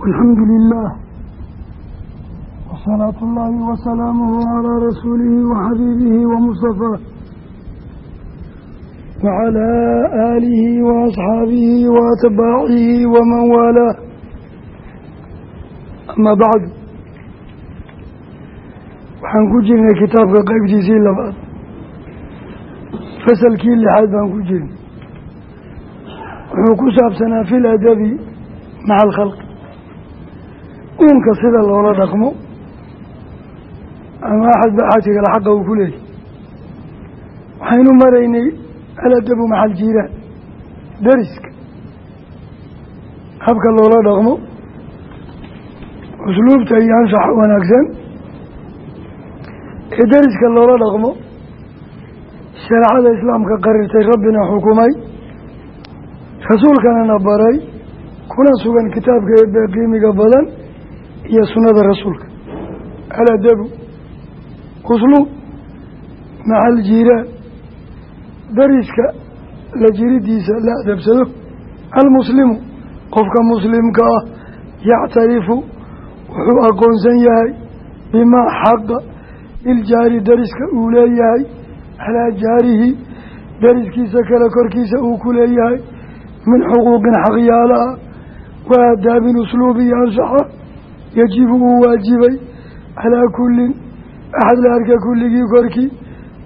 walxamdu lilah wasalaatu ullaahi wasalaamuhu calaa rasuulihi waxabiibihi wamustafaah wacalaa aalihi waasxaabihi waatbaacihi waman waalaa amaa bacdu waxaan ku jirnay kitaabka qeybtiisii labaad. Fasalkii lixaad baan ku jirnay. Wuxuu ku saabsanaa fi ladabi maca alkhalqi uunka sida loola dhaqmo ama axad ba axadka kale xaqa uu ku leeyahy waxaynu maraynay aladabu maca aljiiraan dariska habka loola dhaqmo usluubta iyo anshaxa wanaagsan. Ee dariska loola dhaqmo shareecada islaamka qarirtay rabbina xukumay rasuulkanana baray kuna sugan kitaabka eebbe qiimiga badan iyo sunnada rasuulka. Aladabu usluub maca aljiiraan dariska la jiridiisa la adabsado. Almuslimu qofka muslimka ah yactarifu wuxuu aqoonsan yahay bimaa xaqa liljaari dariska uu leeyahay calaa jaarihi dariskiisa kale korkiisa uu ku leeyahay min xuquuqin xaqyaala ah wa aadaabin usluubi iyo anshaxa yajibu uu waajibay calaa kullin axad la arka kulligii korkii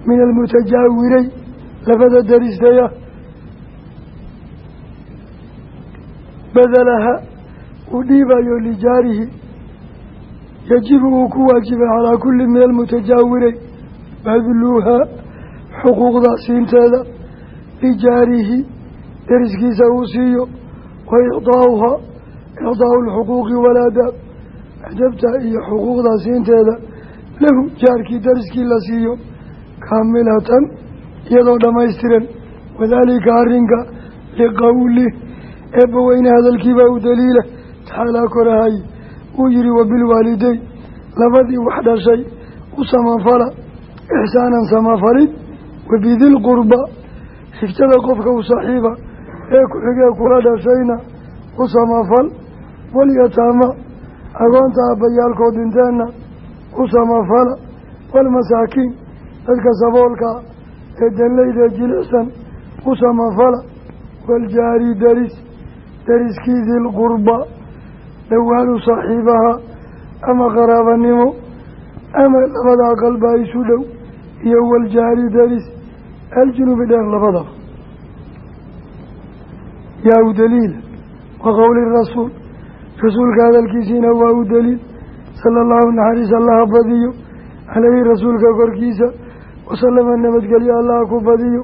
min almutajaawiray labada daristaya badalaha uu dhiibayo lijaarihi yajibu uu ku waajibay calaa kulli min almutajaawiray badluuhaa xuquuqda siinteeda lijaarihi dariskiisa uu siiyo wa icdaau lxuquuqi walaadaab adabta iyo xuquuqda siinteeda lahu jaarkii dariskii la siiyo kaamilatan iyadoo dhammaystiran. Wadaalika arrinka liqowlih eebbaweyne hadalkiibaa u daliila taxaalaa korahay. Uu yihi wabilwaalideyn labadii wax dhashay u samafala ixsaanan samafalid wabidilqurba xigtada qofka u saaxiiba ee ku-xigee kula dhashayna u samafal walyataama agoonta aabbayaalkood dhinteenna u samafala waalmasaakiin dadka saboolkaa ee danleyda jilicsan u samafala waaljaari daris dariskii dilqurba dhawaanu saaxiibaha ama qaraabanimo ama labada aqalbaa isu dhow iyo waljaari daris aljunubi dheer labadaba yaa u daliila wa rasuulka hadalkiisiina waa u daliil sala allahu naxariis allaha badiyo caleyhi rasuulka korkiisa wasalama nabadgelyo allaha ku badiyo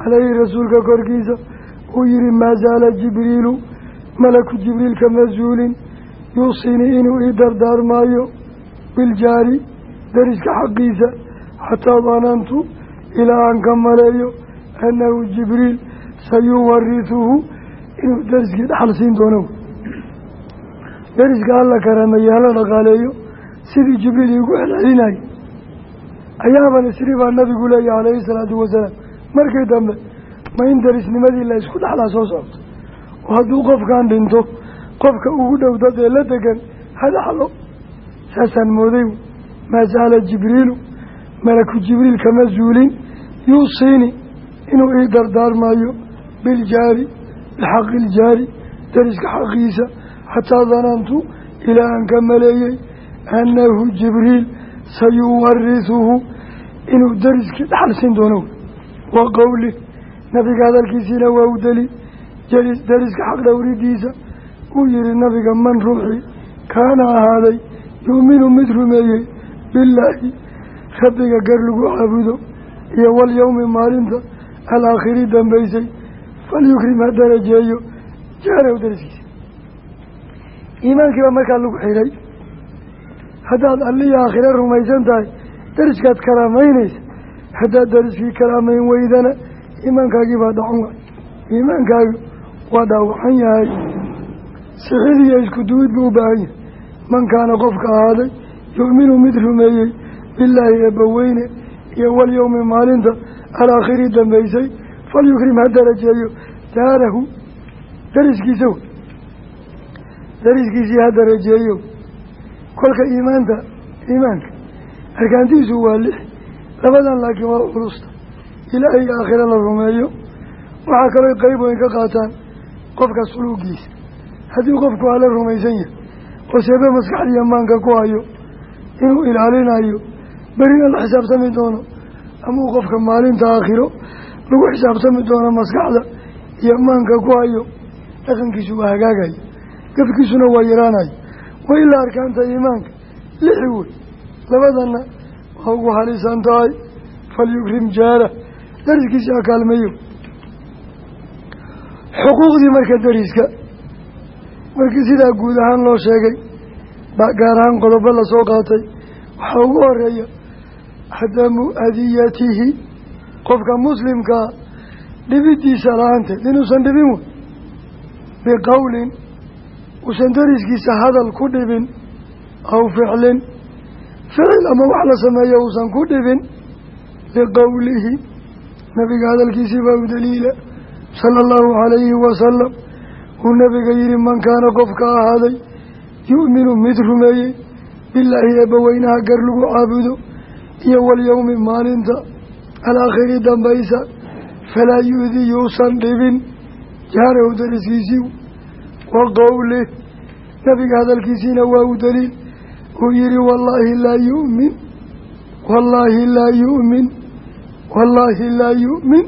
caleyhi rasuulka korkiisa uu yihi maa zaala jibriilu malaku jibriil kama zuulin yuusinii inuu ii dardaarmaayo biljaari dariska xaqiisa xataa danantu ilaa aan ka maleeyo annahu jibriil sayuwarisuhu inuu dariskii dhaxal siin doono dariska alla karameeye hala dhaqaaleeyo sidii jibriil iigu celcelinayay ayaaban isri baa nabigu leeyahy calayhi salaatu wasalaam markii dambe ma in darisnimadii la isku dhaxlaa soo socto oo hadduu qofkan dhinto qofka ugu dhow dad ee la degan hadaxlo saasaan mooday maa jibriilu malaku jibriil kama zuulin yuusiini inuu ii dardaarmaayo biljaari bixaqi iljaari dariska xaqiisa xataa danantu ilaa aan ka maleeyey annahu jibriil sayuwarisuhu inuu dariskii dhaxal siin doono wa qowli nabiga hadalkiisiina waa u deli dariska xaq dhowridiisa uu yihi nabiga man ruuxii kaana ahaaday yuuminu mid rumeeyey billaahi rabbiga gar lagu caabudo iyo walyowmi maalinta alaakhiri dambaysay falyukrim ha darajeeyo jaarow dariskiisa iimaankiiba markaa lagu xidhay haddaad alliya aakhire rumaysan tahay dariskaad karaamaynaysa haddaad dariskii karaamayn weydana iimaankaagii baa dhacan waay. Iimaankaaga waa dhaawacan yahay. Sixid iyo isku duwid buu u baahan yahay. Man kaana qofka ahaaday yu'minu mid rumeeyey bilaahi eebbaweyne iyo walyowmi maalinta alaakhiri dambaysay falyukrim ha darajeeyo daarahu dariskiisa dariskiisii ha darajeeyo. Kolka iimaanta iimaanka arkaantiisu waa lix labadan laakiin waa culusta ilaahay iyo aakhira la rumeeyo. Waxaa kaloo qeyb weyn ka qaataan qofka suluugiisa. Haddii qofku ala rumaysan yahay oo seebe maskaxdiiyo maanka ku hayo inuu ilaalinayo berina la xisaabtami doono ama uu qofka maalinta aakhiro lagu xisaabtami doono maskaxda iyo maanka ku hayo dhaqankiisu waa hagaagayo gafkiisuna waa yaraanayo wa ilaa arkaanta iimaanka. Lixi wey. Labadana waa ugu halisan tahay. Falyukrim jaara dariskiisi ha kaalmeeyo xuquuqdii marka dariska markii sidaa guud ahaan loo sheegay gaar ahaan qodobo la soo qaatay waxaa ugu horreeya cadamu adiyatihi. Qofka muslimkaa dhibidiisa la'aanteed inuusan dhibin wey. Biqowlin uusan dariskiisa hadal ku dhibin aw ficlin ficil ama wax la sameeyo uusan ku dhibin liqowlihi nabiga hadalkiisii baa u daliila sala allahu calayhi wasalam uu nabiga yihi man kaana qofka ahaaday yu'minu mid rumeeyey bilaahi eebbaweynaha gar lagu caabudo iyo walyowmi maalinta alaakhiri dambaysa falaa yu-di yuusan dhibin. Jaarahu dariskiisii wa qowlih nabiga hadalkiisiina waa u daliil. Uu yihi wallaahi laa yu'min wallaahi laa yu'min wallaahi laa yu'min.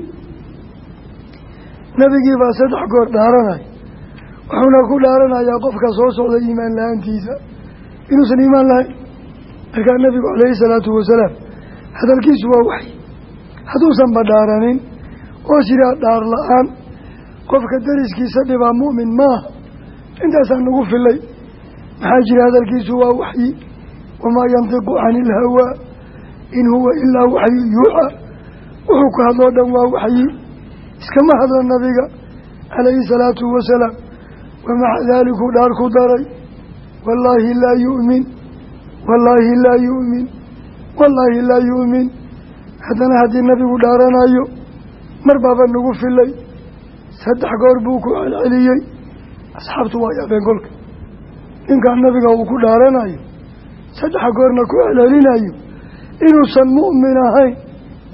Nabigii baa saddex goor dhaaranaya wuxuuna ku dhaaranayaa qofka soo socda iimaan la'aantiisa inuusan iimaan lahayn. Markaa nabigu calayhi salaatu wasalaam hadalkiisu waa waxy hadduusan ba dhaaranin. Oo sidaa dhaar la'aan. Qofka dariskiisa dhibaa mu'min maaha intaasaa nagu filay. Maxaa jira hadalkiisu waa waxyi. Wamaa yantiqu cani ilhawaa in huwa ilaa waxyu yuuxa. Wuxuu ku hadloo dhan waa waxyi. Iskama hadla nabiga calayhi salaatu wasalaam wamaca daaliku dhaar ku daray. Wallaahi laa yu'min. Wallaahi laa yu'min. Wallaahi laa yu'min. Haddana haddii nabigu dhaaranayo mar baaba nagu filay. Saddex goor buu ku celceliyey asxaabtu waa yaabeen kolka. Ninkaan nabiga uu ku dhaaranayo saddex goorna ku celcelinayo inuusan mu'min ahayn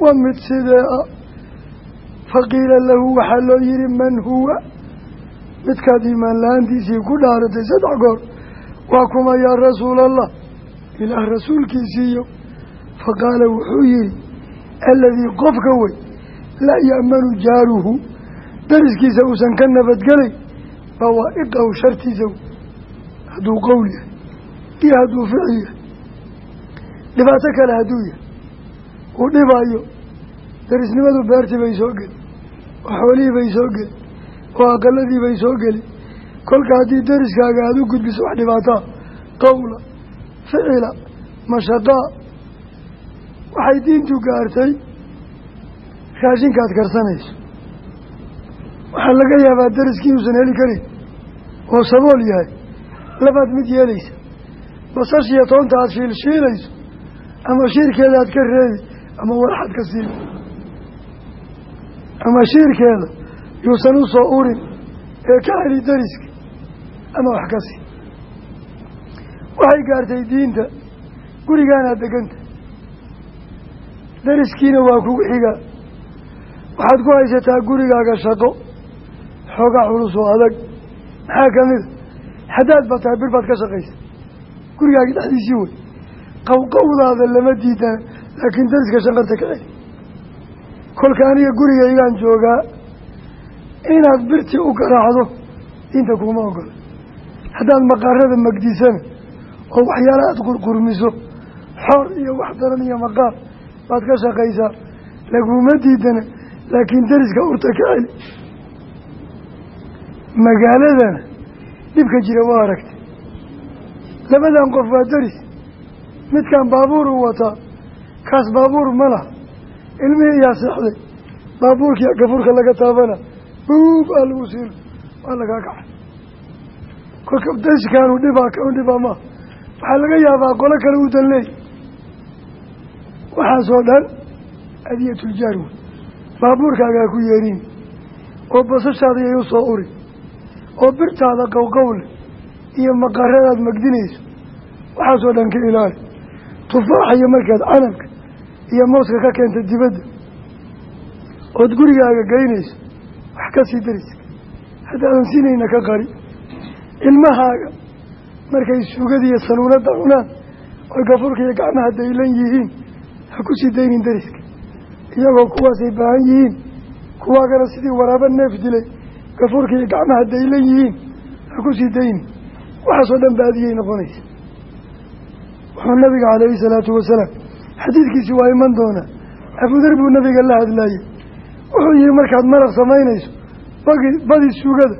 waa mid sidee ah faqiila lahu waxaa loo yihi man huwa? Midkaad iimaan la'aantiisii ku dhaaratay saddex goor waa kuma yaa rasuula allah ilaah rasuulkiisiiyo faqaala wuxuu yihi aladii qofka wey laa ya'manu jaaruhu dariskiisa uusan ka nabadgelay bawaa'iqahu shartiisa hadduu qowl yahay iyo hadduu ficil yahay dhibaato kale hadduu yahay uu dhibaayo darisnimadu beertii bay soo geli oo xoolihii bay soo geli oo aqaladii bay soo geli kolka haddii dariskaaga aada u gudbiso wax dhibaataa qowla ficila mashaqaa waxay diintu gaartay raashinkaad karsanayso waxaa laga yaabaa dariskii inuusan heli karin oo sabool yahay. Labaad mid yeelaysa basashiyo toonta aada shiilshiilayso ama shiirkeeda aad ka reebi ama waraxad ka siibi ama shiirkeeda yuusan u soo urin ee ka celi dariska ama wax ka sii waxay gaartay diinta gurigaanaad deganta. Dariskiina waa kugu xigaa. Waxaad ku haysataa gurigaaga shaqo xoogaa culus oo adag. Maxaa ka mida haddaad bataa bir baad ka shaqaysa. Gurigaaga dhexdiisii wey. Qawqawdaada lama diidana laakiin dariska shaqarta ka celi kolka aniga gurigaygaan joogaa inaad birtii u garaacdo diinta kuma ogola. Haddaad maqaarada magdisana oo waxyaala aada qurqurmiso xoor iyo wax daran iyo maqaar baad ka shaqaysaa. Laguma diidana laakiin dariska urta ka celi magaaladana dhibka jira waa aragtay. Labadan qof waa daris. Midkan baabuur uu wataa kaas baabuur ma laha. Ilmihii yaa seexday baabuurkii gafuurka laga taabana buub aa lagu siina waa lagaa kacay. Kolka dariskaanu dhibaa kan dhibaa maaha waxaa laga yaabaa qolo kale u dan leey waxaasoo dhan adiyatuljaar wey baabuurkaagaa ku yeeriin oo basashaada yay u soo uri oo birtaada qowqowle iyo maqaradaad magdinayso waxaasoo dhan ka ilaali. Tufaaxayo markaad canabka iyo mooska ka keenta dibadda ood gurigaaga geynayso wax ka sii dariska. Haddaadan sinayna ka qari. Ilmahaaga markay suugadiiyo sanuunadda cunaan oy gafurka iyo gacmaha daylan yihiin ha ku sii daynin dariska. Iyagoo kuwaasay baahan yihiin kuwaagana sidii waraabo neef dilay gafurka iyo gacmaha daylan yihiin ha ku sii daynin waxaasoo dhan baadiyay noqonaysa. Wuxuu nabiga calayhi salaatu wasalaam xadiidkiisi waa iman doonaa abudar buu nabiga la hadlaayey wuxuu yihi markaad maraq samaynayso bagi badi suugada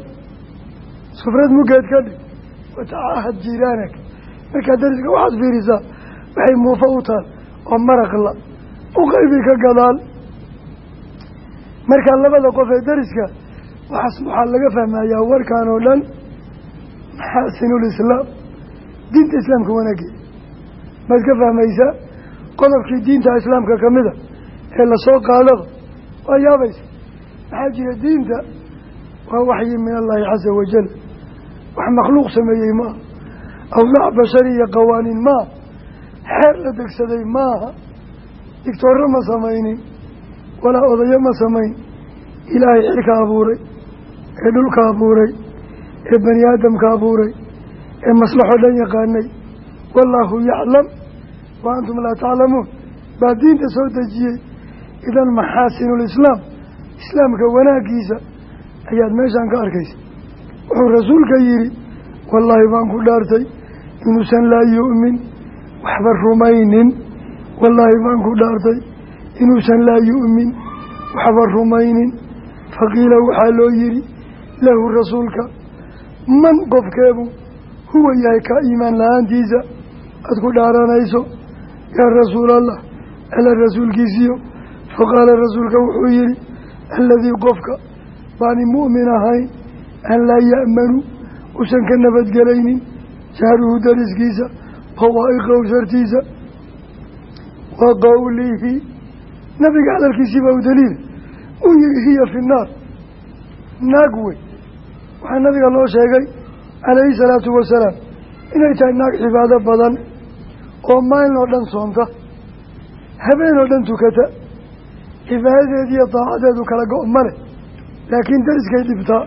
sufrad mugeed ka dhig. Watacaahad jiiraanaka markaad dariska waxaad fiirisaa waxay muufo u taal oo maraqla u qaybi ka gadaal. Markaa labada qof ee dariska waxaas waxaa laga fahmayaa warkaan oo dhan maxaasinulislaam diinta islaamka wanaageeda maad ka fahmaysaa? Qodobkii diinta islaamka ka mida ee la soo qaadaba waa yaabaysa. Maxaa jira diinta waa waxyi min allaahi casa wajal wax makhluuq sameeyey maaha awlaac bashari iyo qawaaniin maaha xeer la degsaday maaha digtoorro ma samaynin. Walaa odayo ma samayn ilaahay xilka abuuray ee dhulka abuuray ee bani aadamka abuuray ee maslaxoo dhan yaqaanay. Wallaahu yaclam wa antum laa taclamuun baa diinta soo dejiyey. Idan maxaasinulislaam islaamka wanaaggiisa ayaad meeshaan ka arkaysa. Wuxuu rasuulka yidhi wallaahi baan ku dhaartay inuusan laa yu'min waxba rumaynin. Wallaahi baan ku dhaartay inuusan laa yu'min waxba rumaynin. Faqiila waxaa loo yidhi lahu rasuulka man qofkeebu huwa yahay ka iimaan la'aantiisa aada ku dhaaranayso yaa rasuulallah ala rasuulkiisiyo. Faqaala rasuulka wuxuu yihi aladii qofka baani mu'min ahayn an laa ya'manu usan ka nabadgelaynin jaaruhu dariskiisa bawaa'iqahu shartiisa wa qowlihi nabiga hadalkiisiiba u daliila uu yihi hiya fi nnaar naag wey waxaa nabiga loo sheegay calayhi salaatu wasalaam inay tahay naag cibaado badan oo maalin oo dhan soonta. Habeen oo dhan tukata. Cibaadadeediiyo daacadeedu kala go- ma leh laakiin dariskay dhibtaa.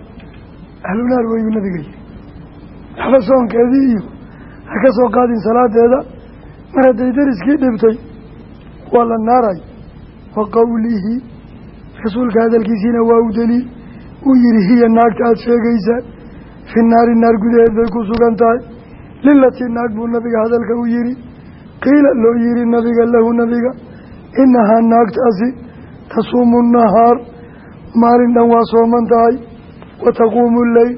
Ahlunaar weyuu nabiga yihi waxba soonkeedii iyo ha ka soo qaadin salaadeeda. Mar hadday dariskii dhibtay waa la naaray. Wa qowlihi rasuulka hadalkiisiina waa u daliil uu yihi hiya naagta aada sheegaysaan. Fi naari naar gudaheed bay ku sugan tahay. Lilatii naag buu nabiga hadalka u yihi qiila loo yihi nabiga lahu nabiga inahaa naagtaasi tasuumu nahaar. Maalin dhan waa sooman tahay. Wa taquumu leyl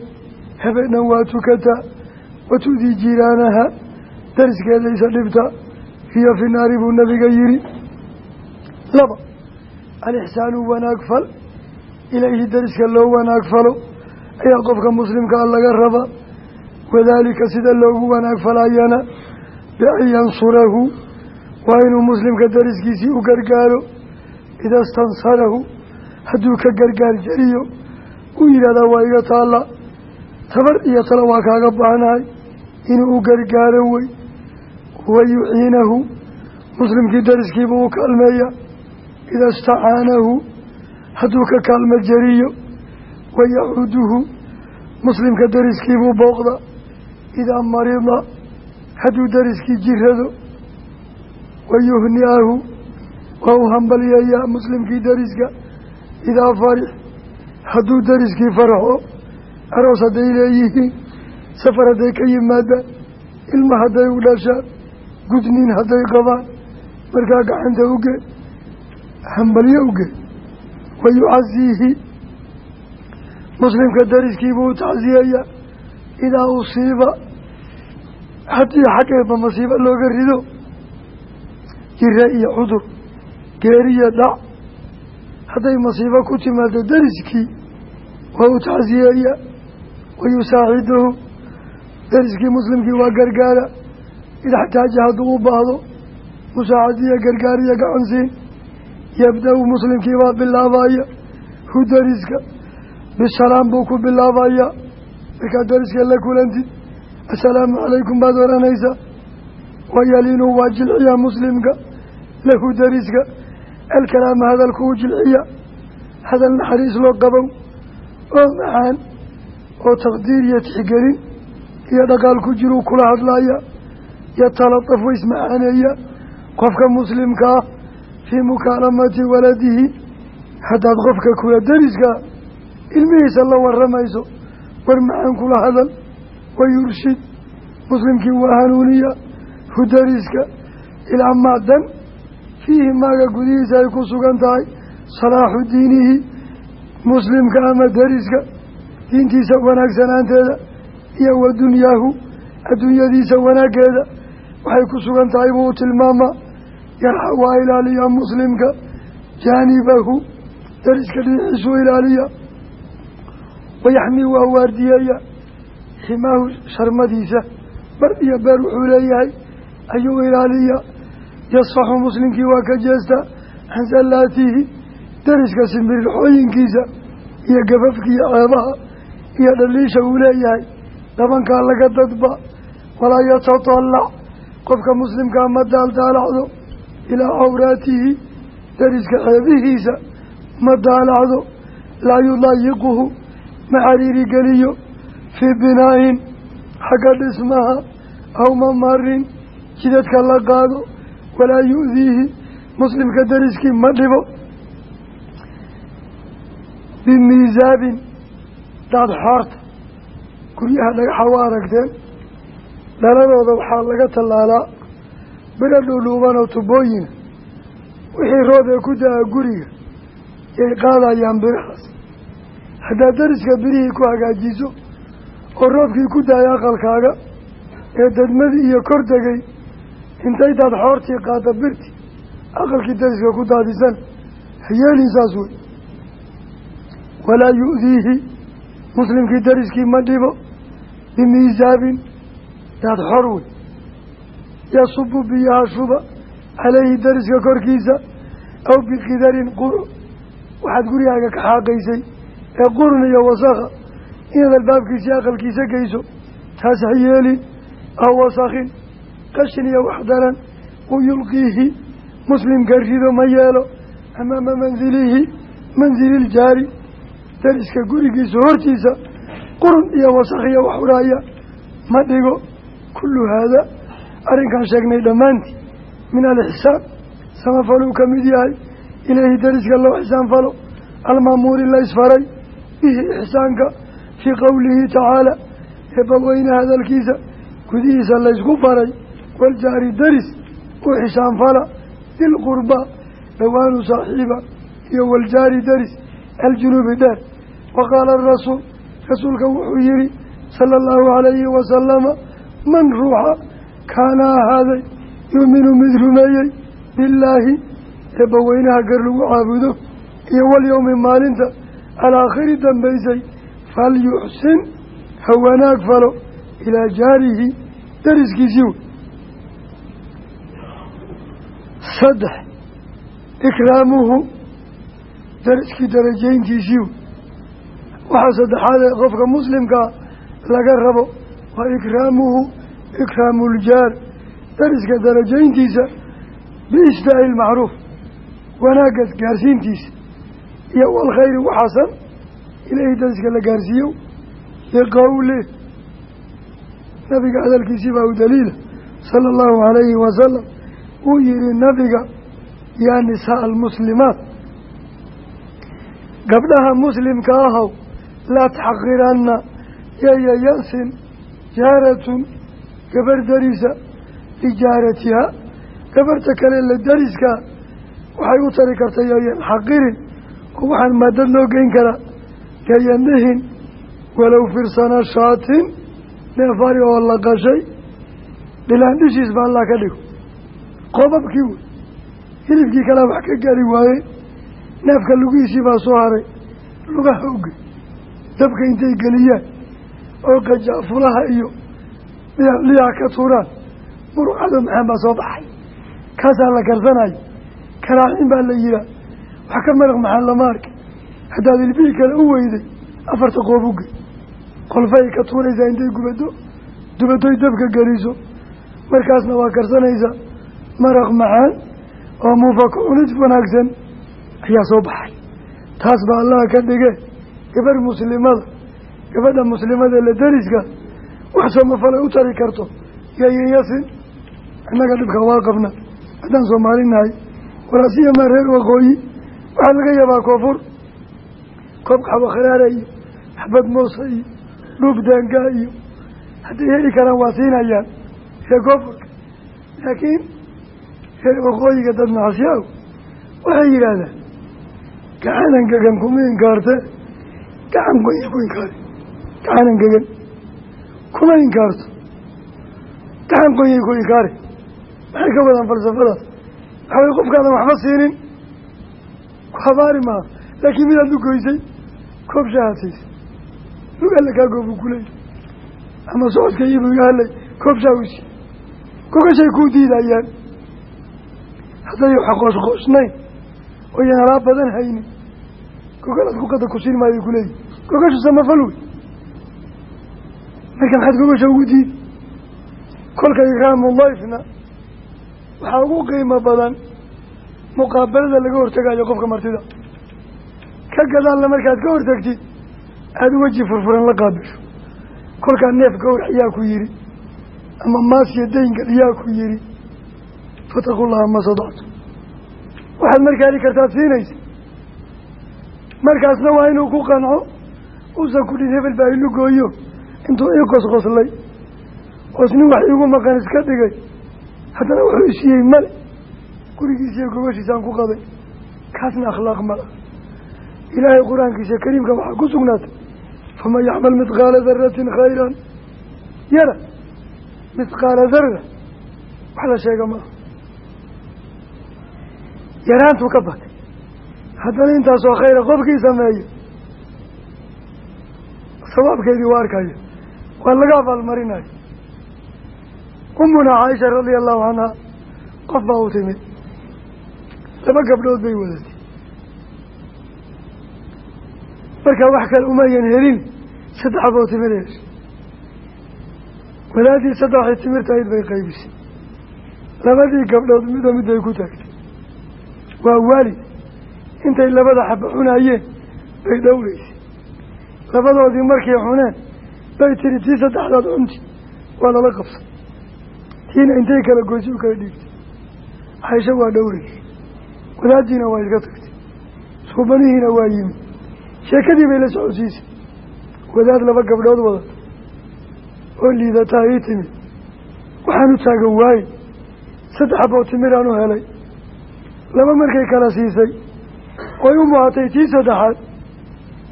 habeen dhan waa tukataa wa tudii jiiraanaha dariskeeda isa dhibta. Hiya fi naari buu nabiga yihi laba alixsaanu wanaag fal ilayhi dariska loo wanaag falo ayaa qofka muslimkaa laga rabaa wadaalika sida loogu wanaag falayana bian yansurahu waa inuu muslimka dariskiisii u gargaaro ida stansarahu hadduu ka gargaar jariyo uu yidhahdaa waa iga taalla tabar iyo talo waa kaaga baahnahay inuu u gargaaro wey wa yuciinahu muslimkii dariskiibuu u kaalmeeya ida istacaanahu hadduu ka kaalmo jariyo wa yacuuduhu muslimka dariskiibuu booqda. Idaa marida hadduu dariskii jirado wa yuhniahu waa u hambalyeeyaa muslimkii dariska idaa farix hadduu dariskii farxo aroos hadday leeyihiin safar hadday ka yimaadaan ilma hadday u dhashaan gudniin hadday qabaan markaa gacanta uge hambalye uge wa yucasiihi muslimka dariskiibuu u tacsiyeeyaa idaa usiiba haddii xaggeedba masiibo looga rido jira iyo cudur geeriya dhac hadday masiibo ku timaado dariskii waa u tacsiyeeya wa yusaaciduhu dariskii muslimkii waa gargaara idaxtaaja hadduu u baahdo musaacadiya gargaariya gacansiin yabda-u muslimkii baa bilaabaya hu dariska bisalaam buu ku bilaabaya markaad dariska la kulantid assalaamu calaykum baad oranaysaa wayaliinu waa jilciya muslimka lahu dariska alkalaama hadalku u jilciya hadal naxariis loo qabow oo macaan oo taqdiir iyo tixgelin iyo dhaqaal ku jiruu kula hadlaya yatalataf wa ismacaaneeya qofka muslimka fii mukaalamati waladihi. Haddaad qofka kula dariska ilmihiisa la waramayso war macaan kula hadal wa yurshid. Muslimkii waa hanuuniya hu dariska. Ilaa maadan fiihi maaga gudihiisa ay ku sugan tahay salaaxu diinihi. Muslimka ama dariska diintiisa wanaagsanaanteeda iyo wa dunyaahu adduunyadiisa wanaaggeeda waxay ku sugan tahay tilmaamaa yarxa waa ilaaliya muslimka jaanibahu dariska dhinaciisuu ilaaliya. Wayaxmii waa waardiyeeya ximaahu sharmadiisa. Bar iyo beer wuxuu leeyahay ayuu ilaaliya. Yasfaxu muslimkii waa ka jeesta can sallaatihi dariska simbirirxooyinkiisa iyo gafafkiiyo ceebaha iyo dhaliisha uu leeyahay. Dhabankaa laga dadba walaa yatatalac qofka muslimkaa ma daaldaalacdo ilaa cawraatihi dariska ceebihiisa ma daalacdo laa yudayiquhu ma xariiri geliyo fii binaahin xagga dhismaha aw mamarin jidadka la qaado walaa yu-diihi muslimka dariskii ma dhibo. Bimiisaabin daad xoorta guryaha dhagaxa waa aragteen dhaladooda waxaa laga tallaalaa bira dhuudhuuban oo tubooyina wixii roob ee ku da'a guriga yay qaadayaan birahaas. Haddaad dariska birihii ku hagaajiso oo roobkii ku daaya aqalkaaga ee dadmadii iyo kor degay intay daad xoortii qaada birti aqalkii dariska ku daadisan hayeelin saas wey walaa yu-diihi muslimkii dariskii ma dhibo bimiisaabin daad wey yasubu biyaha shuba caleyhi dariska korkiisa aw bikidarin quru waxaad gurigaaga ka xaaqaysay ee qurun iyo wasakha inaad albaabkiisii aqalkiisa geyso taas ha yeelin aw wasakhin qashin iyo wax daran u yulqiihi muslimka rido ma yeelo amaama manzilihi manzililjaari dariska gurigiisa hortiisa qurun iyo wasakh iyo wax uraaya ma dhigo kullu haada arrinkaan sheegnay dhammaantii min alixsaan. Samafaluu ka mid yahay. Ilayhi dariska loo ixsaan falo. Almaamuuri la isfaray. Bihi ixsaanka. Fii qowlihi tacaala eebbaweyne hadalkiisa. Gudihiisa laysku faray waljaari daris. U xisaan fala. Dilqurba dhawaanu saaxiiba. Iyo waljaari daris. Aljunuubi dheer wa qaala arasuul rasuulka wuxuu yihi sala allahu calayhi wasalama man ruuxa kaana ahaaday yuuminu mid rumeeyey billaahi eebbaweynaha gar lagu caabudo iyo walyowmi maalinta alaakhiri dambaysay falyuxsin ha wanaag falo ilaa jaarihi dariskiisii wey saddex ikraamuhu dariskii darajayntiisii wey waxaa saddexaad ee qofka muslimkaa laga rabo waa ikraamuhu ikraamuljaar dariska darajayntiisa biishtaa'i ilmacruuf wanaagga gaarsiintiisa iyo walkhayri waxasan ilaahi dariska la gaarsiiyo liqowlih nabiga hadalkiisii baa u daliila sala allahu calayhi wasalam wuu yihi nabiga yaa nisaaa almuslimaat gabdhaha muslimka ahow laa taxqiranna yaya ya-sin jaaratun gabar darisa lijaaratiha gabarta kale la dariskaa waxay u tari karta yayan xaqirin oo waxaan maadad loo geyn karaa. Yayan dhihin walow firsana shaatin neefari oo la qashay. Dhilaan dhishiis ba allah ka dhigo. Qobabkii wey. Hilibkii kalea wax ka gaari waayey neefka lugihiisii baa soo haray. Lugaha uge dabka intay geliyaan. Oo gajaafulaha iyo liyaha ka tuuraan murucado maxaan baa soo baxay. Kaasaa la karsanayo karaacin baa la yihaa wax ka maraq maxaan lama arki haddaad ilbihii kale u weyday afarta qoob uge qolfay ka tuuraysaa intay gubado dubatoy dabka geliso. Markaasna waa karsanaysaa maraq macaan oo muufaka cunid wanaagsan ayaa soo baxay. Taas baa allaha ka dhige gabarh muslimada gabadha muslimada la dariska wax soomafalay u tari karto. Yayayasin innaga dhibka waa qabna. Haddaan soomaali nahay walaasiyamaa reer waqooyi waxaa laga yaabaa koonfur. Koob qaxwo kharaara iyo xabad moosa iyo dhuub daangaa iyo hadday heli karaan waa siinayaan. Reer koonfurka laakiin reer waqooyiga dad nacasyaw waxay yidhaahdaan gacanan gegan kuma inkaarte gacan ku inkaari gacanan gegan kuma inkaarto gacan qoyay ku inkaari maxay ka wadaan falsafadaas waxaway qofkaadan waxba siinin? Ku habaari maaha. Laakiin midaad lugoysay koob shahaadsaysay lug alla kaa goobu kuleey ama socodka iibu iga hadlay koob sii gogashay kuu diidayaan? Hadday waxa qoosqoosnayn oyan alaab badan haynin gogolaad kuqada kusiin maayo kuleeyi gogashu samafal wey marka maxaad gogasha ugu diidi kolka ikraamu dayfna waxaa ugu qiimo badan muqaabalada laga hortegayo qofka martida. Ka gadaalna markaad ka hortagtid aada weji furfuran la qaabisho kolkaa neef gowrac yaa ku yidhi ama maasiya dayngal yaa ku yidhi fataqullaha ma sadactu waxaad markaa heli kartaad siinaysa. Markaasna waa inuu ku qanco uusan ku dhin hebel baa ilu gooyo intuu ii qosqoslay oos nin wax iigu maqan iska dhigay. Haddana wuxuu isiiyey male gurigiisiiyo gobashiisaan ku qaday. Kaasna akhlaaq mala. Ilaahay qur'aankiisa kariimka waxaa ku sugnaatay. Faman yaxmal midqaala daratin khayran. Yara midqaala dara wax la sheega maaha yaraantuu ka batay. Haddana intaasoo khayra qofkii sameeya sawaabkeedii waa arkaya waa laga abaalmarinayo. Umunaa caaisha radia allahu canha qof baa u timid. Laba gabdhood bay wadatay markaa wax kale umayan helin saddex boo timid heshay wadaadii saddexii timirtahayd bay qaybisay. Labadii gabdhood midoo mid bay ku taagtay. Waa waalid intay labada xaba cunayeen bay dhowreysay labadoodii markay cuneen bay tiri tii saddexdaad cunti waa lala qabsay tiina intay kala goysi u kala dhiigtay caaisho waa dhowreysay wadaadiina waa iska tagtay. Suubanihiina waa yimid sheekadii bay la socodsiisay. Wadaad laba gabdhood wadata oo liidataa ii timid waxaan u taagan waaye saddex aboo timiraan u helay. Laba markay kala siisay oy u muhatay tii saddexaad.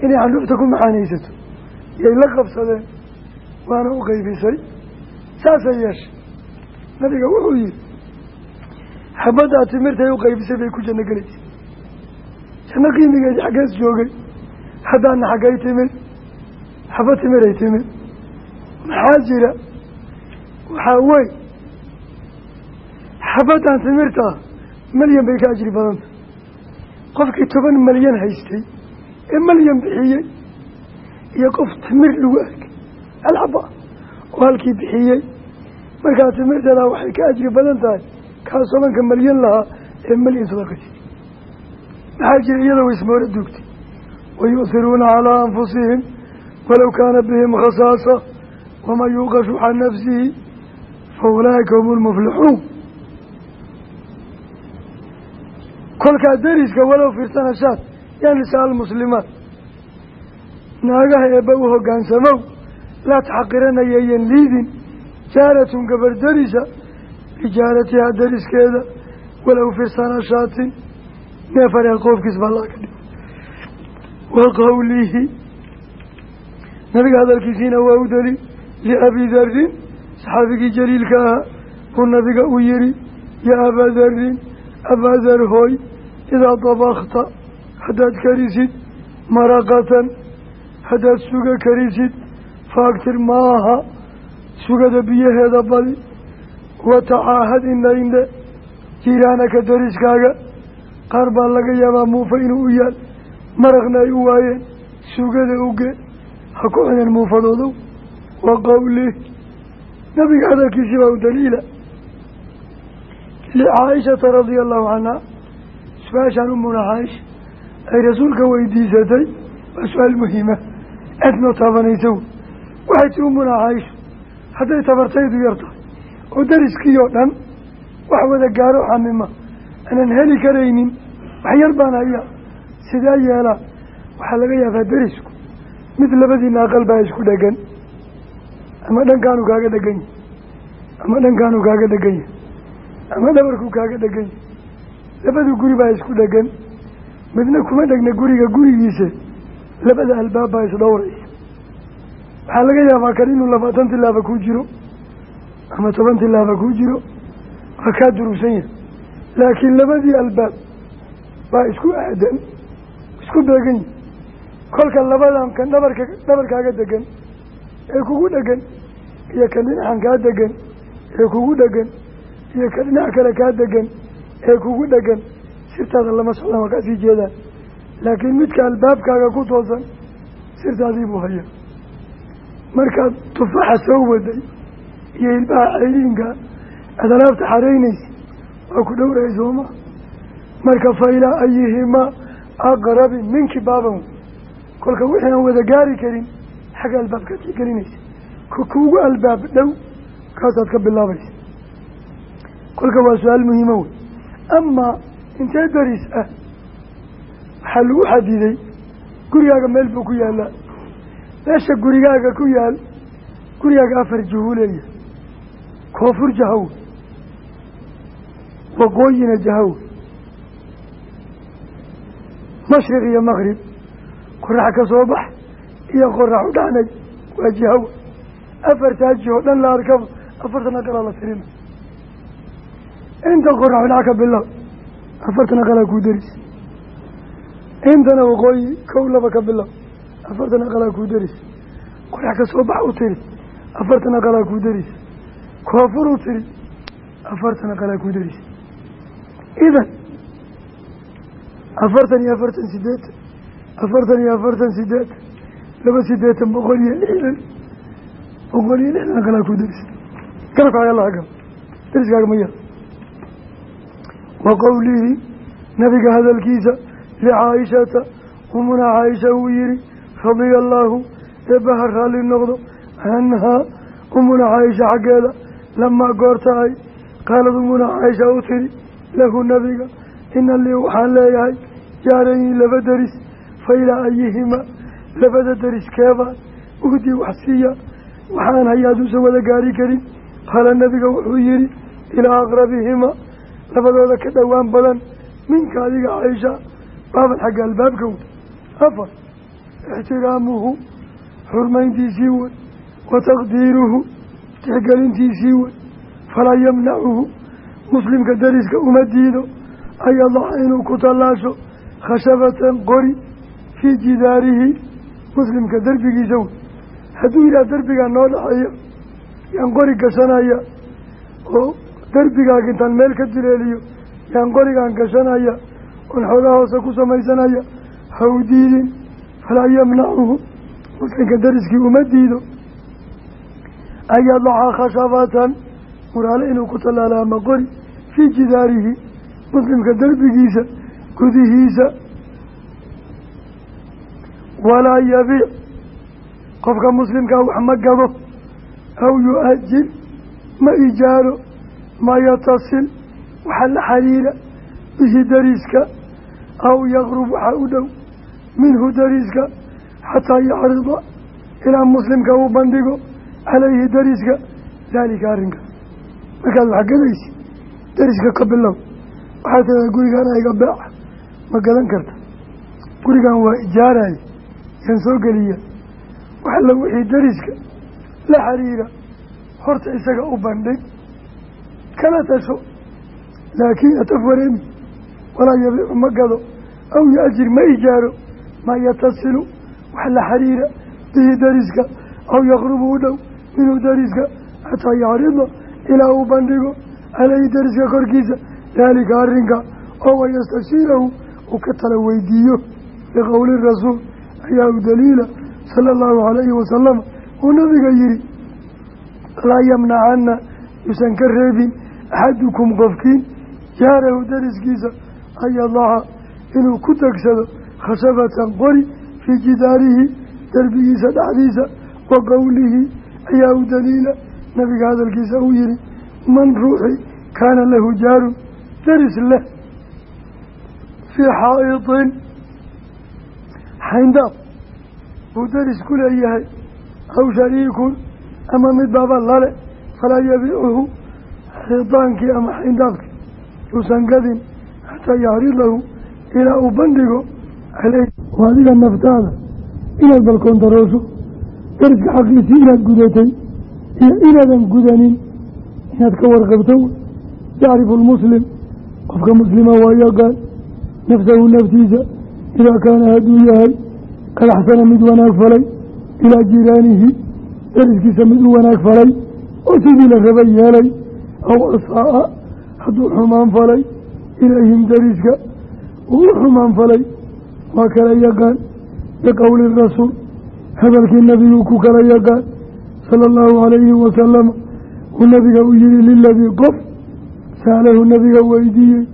Inay xandhuufta ku macaanaysato. Yay la qabsadeen waana u qaybisay saasay yeeshay nabiga wuxuu yihi xabaddaa timirtay u qaybisay bay ku janno gelaysay janno qiimigeedii xaggees joogay. Haddaana xaggay timid xaba timiray timid. Maxaa jira? Waxaa wey xabaddan timirtaa malyan bay ka ajri badanta. Qofkii toban malyan haystay ee malyan bixiyey iyo qof timir lagu arkay alxaba oo halkii bixiyey. Markaa timirteedaa waxay ka ajri badan tahay. Kaa tobanka malyan lahaa ee malyan sadaqati maxaa jira iyadoo ismoora duugtay wayu'hiruuna calaa anfusihim walow kaana bihim khasaasa waman yuuqa shuxa nafsihi fa ulaa'ika hum lmuflixuun kolkaa dariska walow firsanashaad yaa nisaa almuslimaat naagaha eebba u hoggaansamow laa taxaqiranayeyan liidin jaaratun gabar darisa lijaaratihaa dariskeeda walow firsanashaatin neefaree qoofkiis baa laa ka dhig wa qowlihi nabiga hadalkiisiina waa u deli liabi darin saxaabigii jaliilka ahaa buu nabiga u yihi yaa abaa darin abaadar hooy idaa dabakta haddaad karisid maraqatan haddaad suga karisid faagtir maaha sugada biyaheeda badi watacaahad indhaindhe jiiraanaka dariskaaga. Qaar baa laga yaabaa muufa inuu u yaal maraqna ay u waayeen sugada uge ha ku cuneen muufadoodow wa qowlih nabiga hadalkiisii baa u daliila. Licaaishata radia allahu canha su'aashaan umuna caaisha ay rasuulka weydiisatay waa su'aal muhiima aad noo taabanaysa waxay tii umuna caaisha hadday tabartaydu yar tahay oo dariskii oo dhan wax wada gaaro xamima aanan heli karaynin wax yar baan hayaa. Sidee yeelaa waxaa laga yaabaa derisku mid labadiina aqal baa isku dhegan ama dhankaanu kaaga dhegan ama dhankaanu kaaga dhegan ama dhabarku kaaga dhegan yahay. Labada guri baa isku dhegan midna kuma dhegna guriga gurigiisa. Labada albaab baa isdhowraysa waxaa laga yaabaa kan inuu labaatan tilaaba kuu jiro ama toban tilaaba kuu jiro waa kaa durugsan yahay. Laakiin labadii albaab baa isku aadan isku beegan yihi kolka labadan kan dhabarka dhabarkaaga degan ee kugu dhegan iyo kan dhinacan kaa degan ee kugu dhegan iyo kan dhinac kale kaa degan ee kugu dhegan sirtaada lama socdaan waa ka sii jeedaan. Laakiin midka albaabkaaga ku toosan sirtaadii buu haya markaad tufaaxa soo waday iyo ilbaha cayriinka aad alaabta xareynaysa waa ku dhowrahay sooma marka fa ilaa ayihimaa aqrabi minki baaban. Kolka wixii aan wada gaari karin xagga albaabkaad sii gelinaysa ka kuugu albaab dhow kaasaad ka bilaabaysa kolka waa su'aal muhiimo wey amaa intee daris ah? Waxaa lagu xadiday gurigaaga meel buu ku yaalaa meesha gurigaaga ku yaal gurigaaga afar jihuu leeyahay. Koonfur jahaw. Waqooyina jahaw. Mashriq iyo maqrib qorax ka soo bax iyo qorax u dhacnay waa jihaw afartaa jiho dhan la arkaba afartan aqalaa la tirina inta qorax dhac ka bilow afartan aqalaa kuu daris. Intana waqooyi kow laba ka bilow afartan aqalaa kuu daris. Qorax ka soo bax u tiri afartan aqalaa kuu daris. Koonfur u tiri afartan aqalaa kuu daris. Idan afartan iyo afartan sideetan afartan iyo afartan sideetan laba sideetan boqol iyo lixdan boqol iyo lixdan aqalaa kuu daris. Garabka ayaalaha gal dariskaaga ma yar. Wa qowlihi nabiga hadalkiisa licaaishata umuna caaisha uu yihi radia allaahu eebbaha raalli noqdo canhaa umuna caaisha xaggeeda lamaa goorta ay qaalad umuna caaisha u tiri lahu nabiga ina lii waxaan leeyahay jaarayni laba deris fa ilaa ayihima labada deriskeebaa uhdii wax siiya waxaan hayaaduusan wada gaari karin. Qaala nabiga wuxuu yihi ilaa aqrabihima labadooda ka dhowaan badan minka adiga caaisha baaban xagga albaabka afar ixtiraamuhu xurmayntiisii wey wa taqdiiruhu tixgelintiisii wey falaa yamnacuhu muslimka dariska uma diido an yadaca inuu ku tallaasho khashabatan qori fii jidaarihi muslimka derbigiisa wey hadduu yidhaha derbigaa noo dhaxeeya yaan qori gashanaya oo derbigaaga intaan meel ka dileeliyo yaan qorigaan gashanaya oon xoogaa hoose ku samaysanaya ha diidin falaa yamnacuhu muslimka dariskii uma diido. An yadaca khashabatan muraale inuu ku tallaala ama qori fii jidaarihi muslimka derbigiisa gudihiisa. Walaa yabiic qofka muslimkaa wax ma gado aw yu-ajir ma ijaaro maa yatasil waxa la xiriira bihi dariska. Aw yaqrub waxaa u dhow minhu dariska xataa yacrida ilaa muslimka uu bandhigo calayhi dariska. Daalika arrinka. Markaad wax gadaysi dariska ka bilow waxaa tiraa gurigaan ayga beeca. Ma gadan karta. Gurigan waa ijaaraya yaan soo geliya. Waxalla wixii dariska la xiriira horta isaga u bandhig kala tasho laakiin ataf wareemi walaa yabiicu ma gado aw yaajir ma ijaaro maa yatasilu wax la xiriira bihi dariska aw yaqrubu u dhow minhu dariska xataa yacrida ilaa uu bandhigo caleyhi dariska korkiisa. Daalika arrinka oo wayastashiirahu uu ka tala weydiiyo biqowli rasuul ayaa u daliila sala allahu calayhi wasalama uu nabiga yihi laa yamnacanna yuusan ka reebin axadukum qofkiin jaarahu dariskiisa an yadaca inuu ku tagsado khashabatan qori fii jidaarihi derbigiisa dhexdiisa wa qowlihi ayaa u daliila nabiga hadalkiisa uu yihi man ruuxi kaana lahu jaarun daris leh fii xaa'itin xayndaab buu daris ku leeyahay aw shariikun ama mid baaba lale falaa yabiicuhu xiitaankii ama xayndaabkii yuusan gadin xataa yacridahu ilaa uu bandhigo caleyh waa adiga naftaada. Inaad balkoontarooso dariska xaqiisii inaad gudatay iyo inaadan gudanin inaad ka warqabto yacrifu lmuslim qofka muslima waa yaqaan nafsahu naftiisa idaa kaana hadduu yahay qad axsana mid wanaag falay ilaa jiraanihi dariskiisa mid u wanaag falay oo sidii la raba yeelay aw asaa-a hadduu xumaan falay ilayhim dariska uu u xumaan falay waa kala yaqaan biqowli rasuul hadalkii nabiguu ku kala yaqaan sala allahu calayhi wasalama uu nabiga u yihi liladii qof saalahu nabiga weydiiyey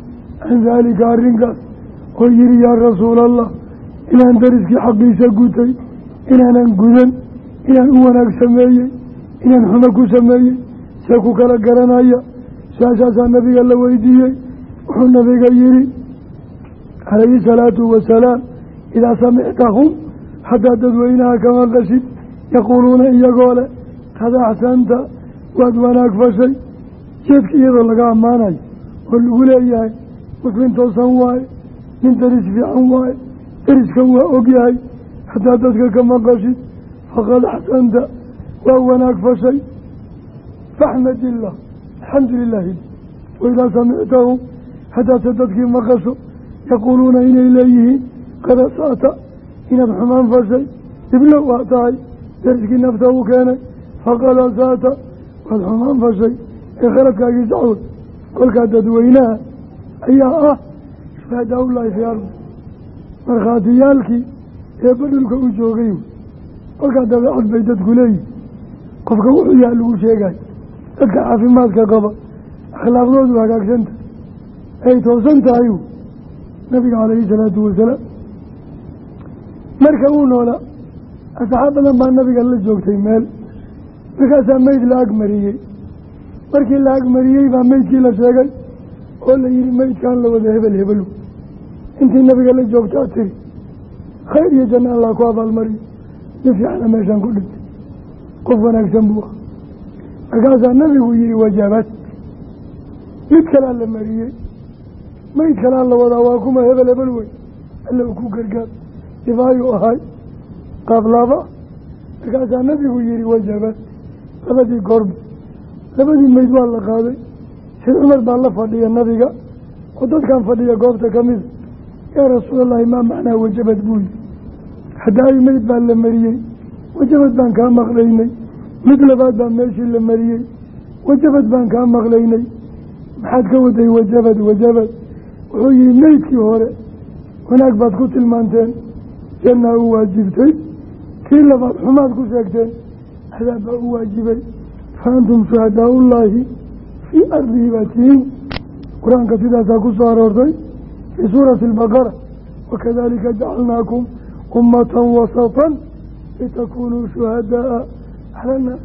can daalika arrinkaas. Oo yihi yaa rasuula allah inaan dariskii xaqiisa gutay inaanan gudan inaan u wanaag sameeyey inaan xumo ku sameeyey see ku kala garanaya su'aashaasaa nabiga la weydiiyey. Wuxuu nabiga yihi calayhi salaatu wasalaam idaa samictahum haddaad dadweynaha ka maqashid yaquuluuna iyagoo leh qad axsanta waad wanaag fashay jeedka iyadoo laga ammaanayo oo lagu leeyahay muslim toosan waaye nin daris fiican waaye dariskan waa ogyahay haddaad dadka ka maqashid faqad axsanta waa wanaag fashay faxmad illah alxamdu lilaahi waidaa samictahum haddaadse dadkii maqasho yaquuluuna inay leeyihiin qad asa'ta inaad xumaan fashay iblo waa tahay dariskii nafta u keenay faqad asa'ta waad xumaan fashay ee khaladkaagii sacwood kolkaa dadweynaha ayaa ah shuhadaa ullaahi fii ardi markhaatiyaalkii eebba dhulka u joogay kolkaa dabeecad bay dadku leeyihiin qofka wuxuu yaha lagu sheegayo dadka caafimaadka qaba akhlaaqdoodu hagaagsanta ay toosan tahay nabiga calayhi salaatu wasalaam. Marka uu noolaa asxaab badan baa nabiga la joogtay meel. Markaasaa meyd la agmariyey markii la agmariyey baa meydkii la sheegay oo la yihi meydkaan la wada hebel hebelu intii nabiga la joogtaa tiri khayr iyo janna allah ku abaalmariyo nin fiicana meeshaan ku dhintay qof wanaagsan buu ah markaasaa nabigu yihi wajaabad mid kalaa la mariyey meyd kalaa la wadaa waa kuma hebel hebel wey alla u ku gargaar. Difaayuu ahay. Qaablaaba markaasaa nabigu yihi wajabad labadii goorba labadii meyd waa la qaaday. Sayd cumar baa la fadhiya nabiga oo dadkan fadhiya goobta ka mida yaa rasuulallahi maa macnaa wajabad buu yihi haddaay meyd baa la mariyey. Wajabad baan kaa maqlaynay. Mid labaad baa meeshii la mariyey. Wajabad baan kaa maqlaynay. Maxaad ka waday wajabad wajabad wuxuu yihi meydkii hore wanaag baad ku tilmaanteen jannaa u waajibtay kii labaad xumaad ku sheegteen cadaab baa u waajibay. Fa antum shuhadaaullaahi fii ardihi baa tihiin qur'aanka sidaasaa ku soo aroortay fii suurati albaqara wakadalika jacalnaakum ummatan wasatan litakunuu shuhadaaa calana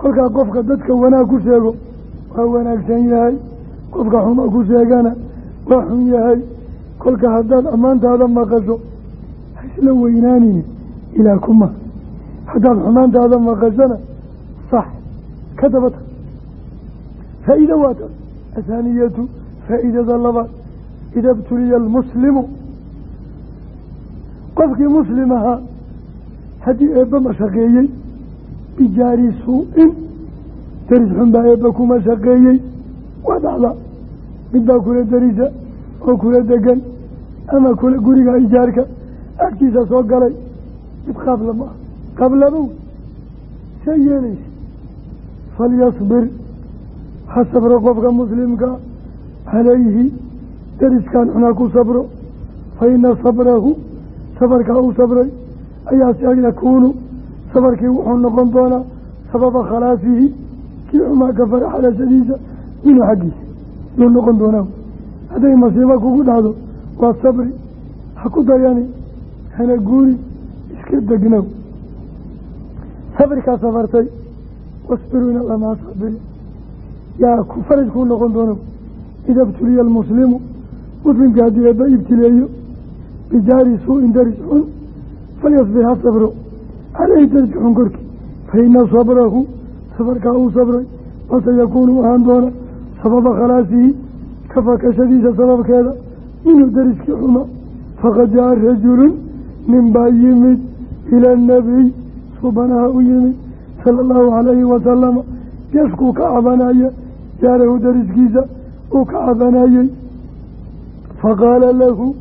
kolkaa qofka dadka wanaag ku sheego waa wanaagsan yahay. Qofka xuma ku sheegana waa xun yahay. Kolka haddaad ammaantaada maqasho ha isla weynaanini ilaa kuma. Haddaad xumaantaada maqashana sax ka dabata faa-iida waa taas athaaniyatu faa-iidada labaad. Ida btuliya almuslimu. Qofkii muslim ahaa haddii eebba mashaqeeyey bijaari suu-in daris xun baa eebba ku mashaqeeyey waa dhacda. Mid baa kula darisa oo kula degan ama kula guriga ijaarka agtiisa soo galay. Mid qaabla ma ah qaablabow see yeelaysa falyasbir ha sabro qofka muslimka calayhi dariskan xunaa ku sabro. Fa ina sabrahu sabarkaa uu sabray ayaa yakuunu sabarkii wuxuu noqon doonaa sababa khalaasihi kii xumaa ka faraxalashadiisa minhu xaggiisa. Yuu noqon doonaa hadday masiibo kugu dhacdo waa sabri. Ha ku dayani hana guuri iska degnow. Sabrikaa safartay wasbiruu in alla maa saabiri yaa faraj kuu noqon doono ida ibtuliya almuslimu muslimkii haddii eebba ibtileeyo bijaari suu-in daris xun falyasbir ha sabro. Caleyhi darsi xun korkii fa sabrahu safarkaa uu sabray wasayakuunu ahaan doona sababa khalaasihi ka fakashadiisa sababkeeda minhu dariskii xuma. Faqad jaa rajulun nin baa yimid ila anabiy subanaha u yimid sala allahu calayhi wasalama yashkuu ka cabanaya jaarahu dariskiisa uu ka cabanayey faqaala lahu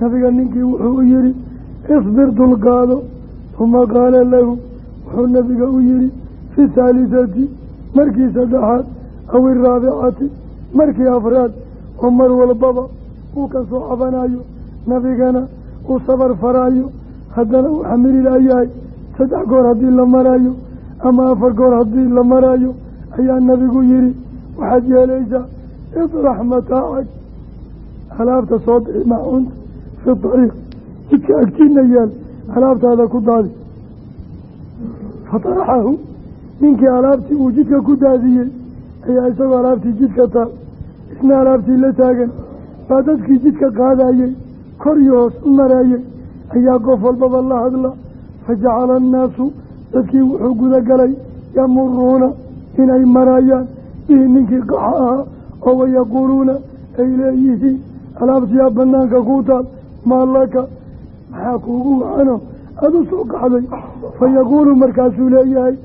nabiga ninkii wuxuu u yihi isbir dulqaado uma qaala lahu wuxuu nabiga u yihi fi thaalisati markii saddexaad aw iraabicati markii afraad oo mar walbaba uu ka soo cabanayo nabigana uu sabar faraayo haddana uu xamili laayahay saddex goor haddii la maraayo ama afar goor haddii la maraayo ayaa nabigu yihi waxaad yeelaysaa idrax mataacag alaabta soo bixi macuunta fi dariiq jidka agtiina yaal alaabtaada ku daadi. Fataraxahu ninkii alaabtii uu jidka ku daadiyey ayaa isagoo alaabtii jidka taal isna alaabtii la taagan baa dadkii jidka qaadayey kor iyo hoos u maraayey ayaa qof walbaba la hadla. Fajacala annaasu dadkii wuxuu gudagalay yamuruuna inay maraayaan bihi ninkii qaxa ahaa oo wayaquuluuna ay leeyihiin alaabtiyaa banaanka kuu taal maa laka? Maxaa kuugu wacano? Aada soo qaxday fa yaquulu markaasuu leeyahay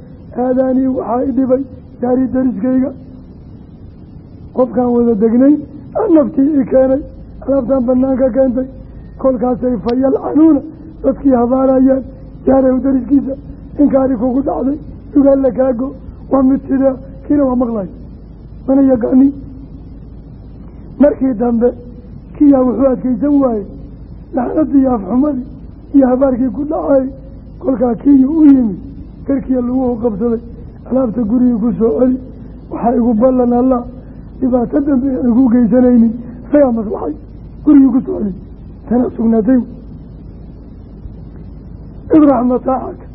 aadaanii waxaa i dhibay daari dariskayga qofkaan wada degnay naftii i keenay alaabtaan banaanka keentay kolkaasay fa yalcanuuna dadkii habaarayaan jaarahu dariskiisa inkaari kugu dhacday dugaalla kaago waa mid sidaa kiina waa maqlay. Mana yaqaani markii dambe kiyaa wuxuu adkaysan waayey laxnadii afxumadii iyo habaarkii ku dhacay kolkaa kiyi u yimid garkiya laguhu qabsaday alaabta gurigii ku soo celi waxaa igu ballan allah dhibaato dambe aan igu geysanaynin. Isagaa maslaxay gurigii ku soo celi tanaa sugnaatay. Idrax mataaxaka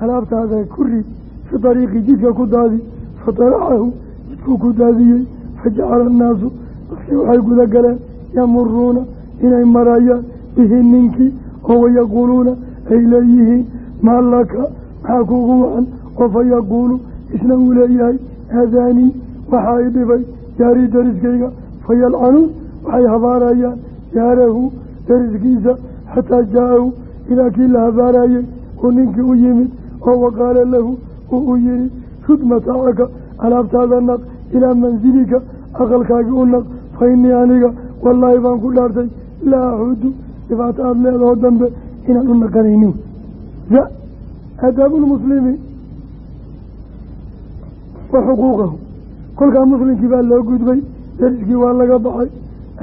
alaabtaada ku rid fi dariiqi jidka ku daadi fataraxahu jidkuu ku daadiyey. Fajacala annaasu dadkii waxay guda galeen yamuruuna inay marayaan bihi ninkii oo wayaquuluuna ay leeyihiin. Maa laka? Maxaa kuugu wacan? Oo fa yaquulu isna uu leeyahay aadaanii waxaa i dhibay jaarii dariskayga fayalcanuun waxay habaarayaan jaarahu dariskiisa xataa jaa-ahu ilaa kii la habaarayey uu ninkii u yimid oo waqaala lahu uu u yihi rud mataacaka alaabtaada naq ilaa mansilika aqalkaagii u naq fa innii aniga wallaahi baan ku dhaartay laa axudu dhibaato aada leedahoo dambe inaan u naqanaynin. Aadaabulmuslimi wa xuquuqahu kolkaa muslimkii baa loo gudbay dariskii waa laga baxay.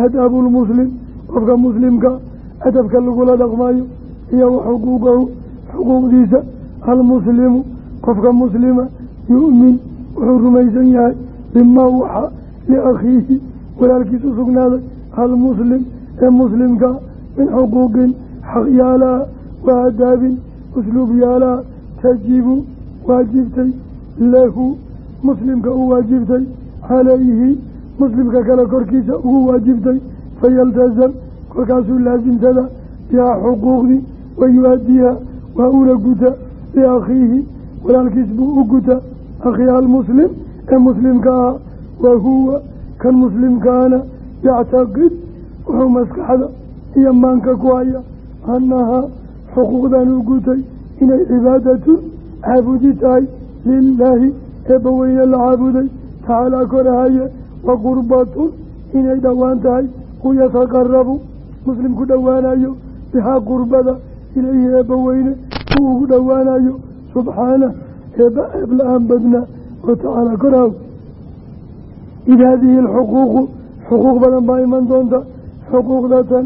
Aadaabulmuslim qofka muslimka adabka lagula dhaqmayo iyo wa xuquuqahu xuquuqdiisa. Almuslimu qofka muslima yu'min wuxuu rumaysan yahay. Bimaa waxa liakhiihi walaalkiis u sugnaaday. Almuslim ee muslimka min xuquuqin xaqyaalaha wa adaabin usluub yaalaha tajibu waajibtay lahu muslimka u waajibtay calayhi muslimka kale korkiisa ugu waajibtay fayaltasam kolkaasuu laasimsada bihaa xuquuqdii wayuadiiha waa una guta liakhiihi walaalkiis buu u guta akhiiha almuslim ee muslimka ah wa huwa kan muslimkaana yactaqid wuxuu maskaxda iyo maanka ku haya annahaa xuquuqdan u gutay inay cibaadatun caabudi tahay lilaahi eebba weyne la caabuday tacaalaa korahaye wa qurbatun inay dhowaan tahay u yataqarabu muslim ku dhowaanayo bihaa qurbada ilayhi eebba weyne uu ugu dhowaanayo subxaanah eebba eeb la'aan badnaa oo tacaalaa korahaw id haadihi alxuquuqu xuquuq badan baa iman doonta xuquuqdatan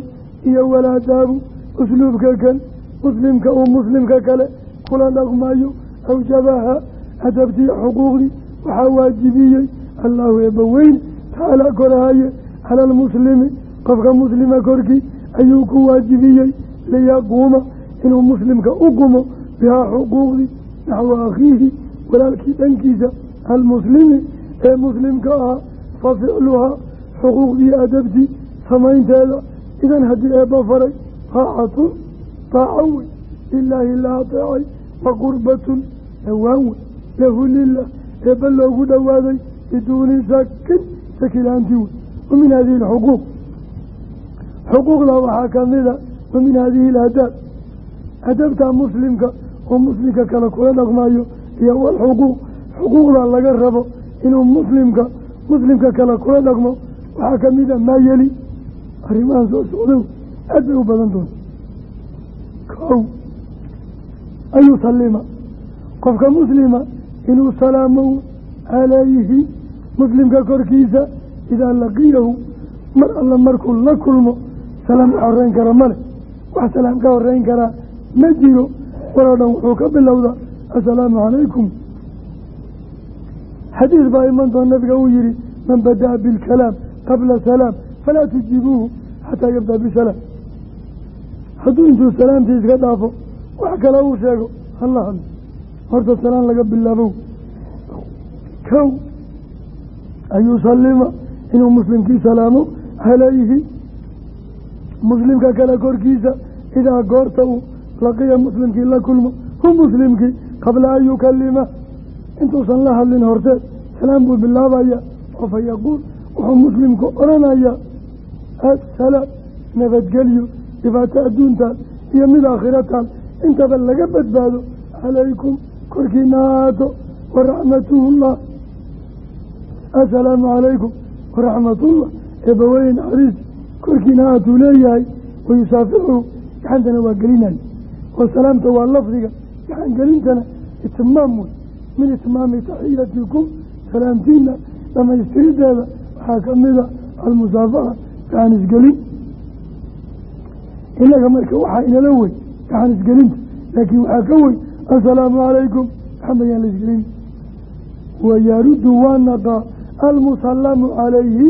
iyo walaadaabu usluubka kan muslimka uu muslimka kale kula dhaqmayo awjabaha adabtii xuquuqdii waxaa waajibiyey. Allahu eebbaweyne tacaalaa korahaye cala almuslimi qofka muslima korkii ayuu ku waajibiyey. Liyaquuma inuu muslimka u qumo bihaa xuquuqdii naxwa akhiihi walaalkii dhankiisa. Almuslimi ee muslimka ahaa fa ficluhaa xuquuqdii adabtii samaynteeda. Idan haddii eebba faray taacatun taaco wey lilaahi la ateecay wa qurbatun dhowaan wey lahu lilah eebba loogu dhowaaday biduuni sakin sakilaantii wey wa min hadihi alxuquuq xuquuqda waxaa kamida wa min hadihi aladaab adabta muslimka oo muslimka kale kula dhaqmayo iyo walxuquuq xuquuqda laga rabo inuu muslimka muslimka kale kula dhaqmo. Waxaa ka mid a maa yeli. Arrimahan soo socdow aad bay u badan doonta kow an yusalima qofka muslima inuu salaamo calayhi muslimka korkiisa idaa laqiyahu mar alla markuu la kulmo salaam ka horeyn kara male wax salaam ka horeyn karaa ma jiro. Waloo dhan wuxuu ka bilowdaa assalaamu calaykum xadiis baa iman doon nabiga uu yihi man bada'a bilkalaam qabla salaam falaa tujiibuuhu xataa yabda bisalaam hadduu intuu salaamtii iska dhaafo wax kale uu sheego hala hadlo horta salaan laga bilaabo. Kow an yusalima inuu muslimkii salaamo calayhi muslimka kale korkiisa idaa goorta uu laqiya muslimkii la kulmo hu muslimkii qabla an yukalima intuusan la hadlin horteed salaam buu bilaabaya. Oo fa yaquul wuxuu muslimku odhanayaa assalaam nabadgelyo dhibaato adduuntaan iyo mid aakhirataan intaba laga badbaado calaykum korkiina ahaato waraxmatullah assalaamu calaykum waraxmatullah eebbaweyne naxariis korkiina ahaatuu leeyahay wayusaaficuhu gacantana waa gelinaya oo waa lafdiga gacan gelintana itmaam wey min itmaami taxiyatikum salaamtiina dhamaystirideeda waxaa kamida almusaafaxa gacan isgelin inaga marka waxaa inala wey gacan isgelinta laakiin waxaa ka wey assalaamu calaykum gacan bayaan la isgelin wayaruddu waa naqaa almusallamu calayhi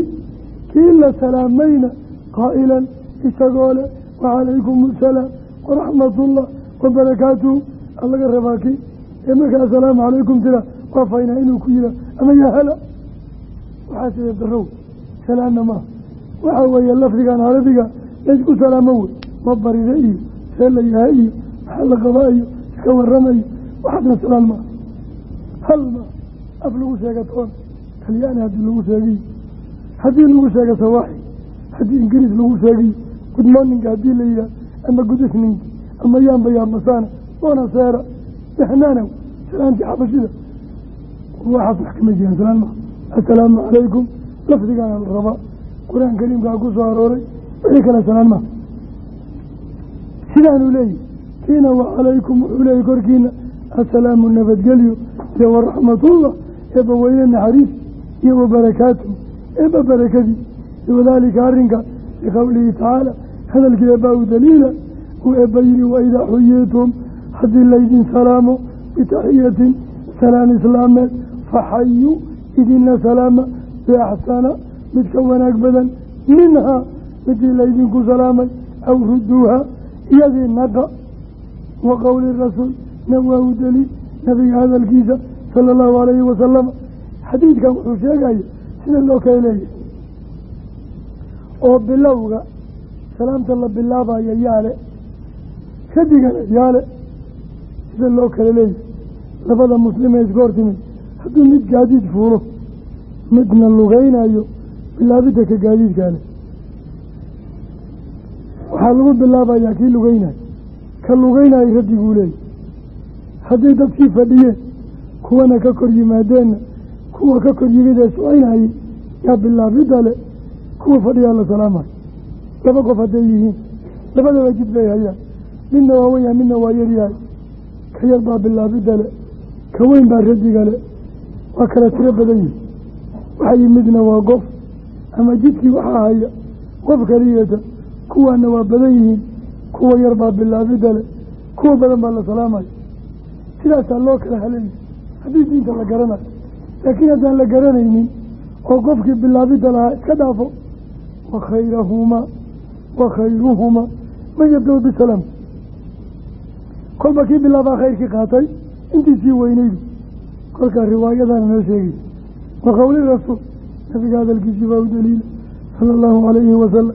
kii la salaamayna qaa'ilan isagoo leh wacalaykum asalaam waraxmatullah wabarakaatuhu alaga rabaa kii ee markaa assalaamu calaykum tira waa faynaa inuu ku yihaa ama yahala waxaa sida darow salaamna maaha waxaa weeye lafdigan carabiga laysku salaamo wey ma barida iyo see la iyo maxaa la qabaa iyo iska waramayo waxaasna salaan maaha hal maaha af lagu sheega toon talyaani haddii lagu sheegiyo haddii lagu sheega sawaaxi haddii ingiriis lagu sheegiyo good morninga haddii la yihaah ama evening ama yaamba yaambasana boona seera. Dehnaana salaantii xabashida. Waxaas wax kama jiraan salaan maaha assalaamu calaykum. Lafdigaana la rabaa. Qur'aan kariimkaa ku soo arooray. Wixii kale salaan maaha sidaanuu leeyihi kiina wa calaykum wuxuu leeyahy korkiina assalaamu nabadgelyo iyo waraxmatullah eebba weyne naxariis iyo wabarakaatuhu eebba barakadii wadaalika arrinka liqowlihi tacaala hadalkii eebba u daliila uu eebba yihi waidaa xuyitum haddii laydin salaamo bitaxiyatin salaan islaameed faxayuu idinla salaama biaxsana mid ka wanaag badan minhaa midii laydinku salaamay aw ruduuha iyadii naqa wa qowli rasuul nawaahu daliil nabiga hadalkiisa sala allahu alayhi wasalama xadiidkan wuxuu sheegaya sida loo kala leeyahay oo bilowga salaamta la bilaabayo yaale kadigana yaale sida loo kala leeyahay. Labada muslimee iska hortimid hadduu mid gaadiid fuulo midna lugeynayo bilaabidda ka gaadiidkaale. Waxaa lagu bilaabayaa kii lugeynayo ka lugeynayo radiguu leeyahy hadday dadkii fadhiyeen kuwana ka kor yimaadeenna kuwa ka kor yimid ee socoynayay yaa bilaabidda le kuwa fadhiyaa la salaamayo laba qof hadday yihiin labadaba jid bay hayaan. Midna waa weynyahay midna waa yaryahay ka yar baa bilaabidda le ka weyn baa radiga le waa kala tiro badan yihiin waxa yimidna waa qof ama jidkii waxaa haya qof kaliyata kuwaana waa badan yihiin kuwa yar baa bilaabidda le kuwa badan baa la salaamayo sidaasaa loo kala haleeyay haddii diinta la garanayo. Laakiin haddaan la garanaynin oo qofkii bilaabidda lahaa iska dhaafo wa khayrahumaa wa khayruhumaa man yabda-u bisalaam kolba kii bilaabaa khayrkii qaatay intiisii weynaydu kolkaa riwaayadana noo sheegaysa wa qowli rasuul nabiga hadalkiisii baa u daliila sala allahu calayhi wasalam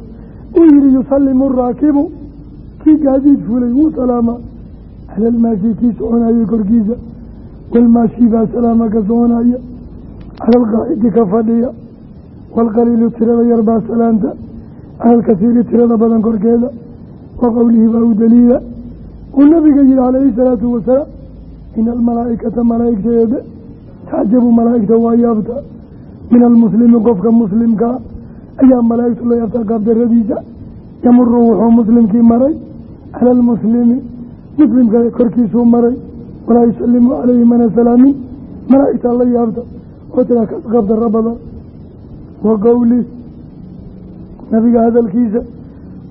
uu yihi yusallimu araakibu kii gaadiid fulay wuu salaamaa almaashi kii soconayay korkiisa. Walmaashi baa salaama ka soconaya cala ka fadhiya. Waalqaliilu tirada yar baa salaanta. Cala tirada badan korkeeda. Wa qowlihi baa u daliila. Uu nabiga yihi calayhi salaatu wasalaam ina almalaa'ikata malaa'igteeda tacjabu malaa'igta waa yaabta. Min almuslimi qofka muslimkaa ayaa malaa'igtu la yaabtaa qaabdaradiisa yamuru wuxuu muslimkii maray cala almuslimi muslimka korkiisuu maray walaa yusalimu calayhi mana salaamin malaa'igtaa la yaabta oo tiraa kaas qaabdarro badan wa qowli nabiga hadalkiisa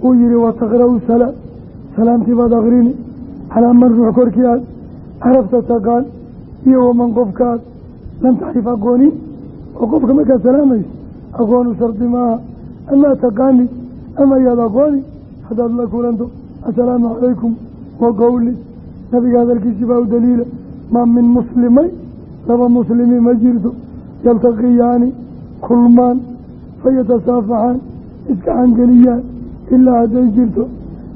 uu yihi wataqra-u salaam salaamtii baad akrini calaa man ruux korkii aad carafta taqaan iyo waman qofkaad lam taxrif aqoonin oo qofka markaad salaamayso aqoonu shardi maaha amaa taqaani ama yaad aqooni haddaad la kulanto assalaamu calaykum wa qowli nabiga hadalkiisii baa u daliila. Maa min muslimay laba muslimi ma jirto. Yaltaqiyaani kulmaan fayatasaafaxaan isgacangeliyaan ilaa hadday jirto.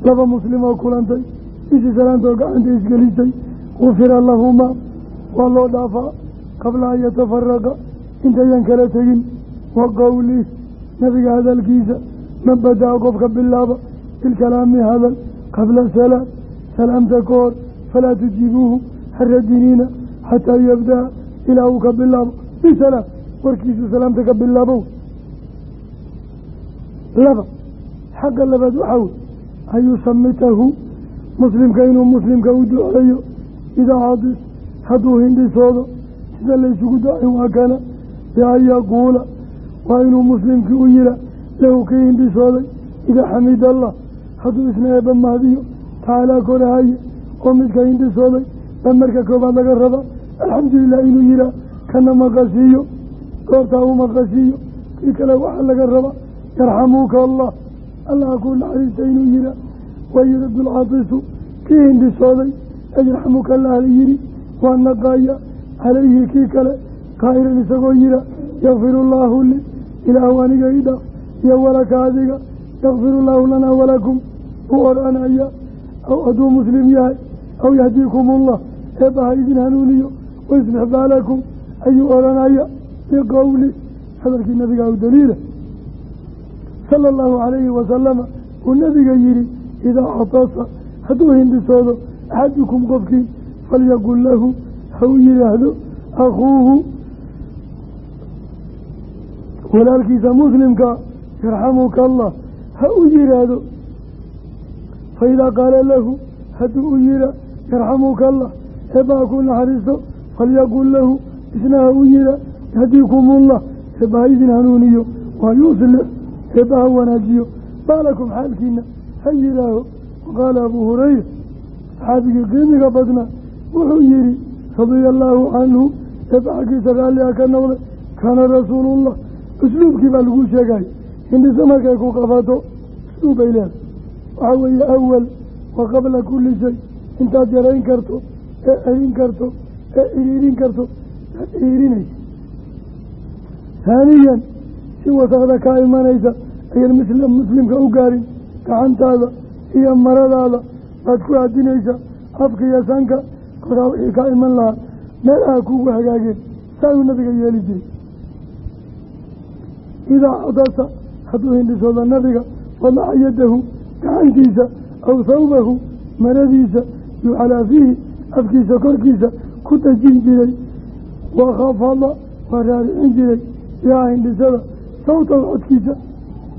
Laba muslim oo kulantay bishii salaantoo gacanta isgelisay gufira lahumaa waa loo dhaafaa. Qabla an yatafaraqa intayan kala tegin. Wa qowlih nabiga hadalkiisa man badaa qofka bilaaba bilkalaami hadal qabla salaam salaamta ka hor falaa tujiibuuhu haradiniina xataa yabdaa ilaa uu ka bilaabo bisalaam warkiisu salaamta ka bilaabow laba xagga labaad waxaa wey an yusamitahu muslimka inuu muslimka u duceeyo idaa cadis hadduu hindhisoodo sida laysugu ducayn waa kana bian yaquula waa inuu muslimkii u yila lahu kii hindhisooday idaa xamida allah hadduu isna eebba mahdiyo tacaalaa korahaye oo midka hindhisooday ba marka koobaad laga raba alxamdulilah inuu yihaa kana maqasiiyo goortaa u maqasiiyo kii kale waxaa laga raba yarxamuuka allah allaha kuu naxariista inuu yihaa wayuradu lcatisu kii hindhisooday yarxamuka allah la yihi waa naqaaya calayhi kii kale qaa'ilan isagoo yiha yakfiru llaahu li ilaahu aniga i dhaaf iyo walaka adiga yakfiru llaahu lanaa walakum u odhanaya aw hadduu muslim yahay aw yahdiikum ullah eebbaha idin hanuuniyo waisbix baalakum ayuu odhanaya biqowli hadalkii nabiga u daliila sala allahu calayhi wasalama uu nabiga yihi idaa catasa hadduu hindhisoodo axadukum qofkii falyaqul lahu ha u yidhaahdo akhuuhu walaalkiisa muslimka yarxamuka allah ha u yihaahdo faidaa qaala lahu hadduu u yiha yarxamuka allah eebbaha ku naxariisto falyaqul lahu isna ha u yiha yahdiikumullah eebbaha idin hanuuniyo waa yuslix eebbaha wanaajiyo baalakum xaalkiina ha yidhaaho waqaala abuu hurayra saxaabigii qiimiga badnaa wuxuu yihi radia allaahu canhu eebba xaggiisa raalliha ka noqday kaana rasuulullah. Usluubkii baa lagu sheegay hindhiso markay ku qabato usluub bay leedahay. Waxaa weeye awal wa qabla kulli shay. Intaad yarayn karto ee celin karto ee iriirin karto aad iriirinaysa haaniyan si wasakda kaa imanaysa ayan misla muslimka u gaarin. Gacantaada iyo maradaada baad ku aadinaysaa afka iyo sanka koraa wixii kaa iman lahaa. Meelaha kuugu hagaageen saayuu nabiga yeeli jiray. Idaa cadasa hadduu hindhisooda nabiga wadaca yadahu gacantiisa aw thawbahu maradiisa yucalaa fiihi afkiisa korkiisa ku dajin jiray. Wakhafada waa raaricin jiray. Bihaa hindhisada sawtahu codkiisa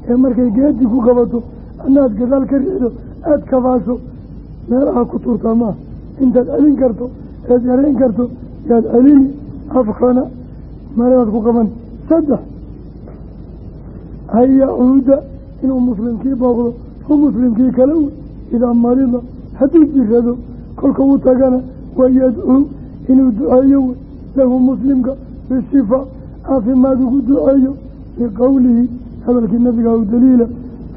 ee markay geedi ku qabato anaad gadaal ka riixdo aada kabaaso meelaha ku tuurtaa maaha intaad celin karto eed yarayn karto yaad celini afkana maradaad ku qaban. Saddex an yacuuda inuu muslimkii booqdo hu muslimkii kale wey idaa marida hadduu jirado kolka u tagana wayadcuu inuu duceeyo wey lahu muslimka bisifa caafimaad ugu duceeyo biqowlihi hadalkii nabiga u daliila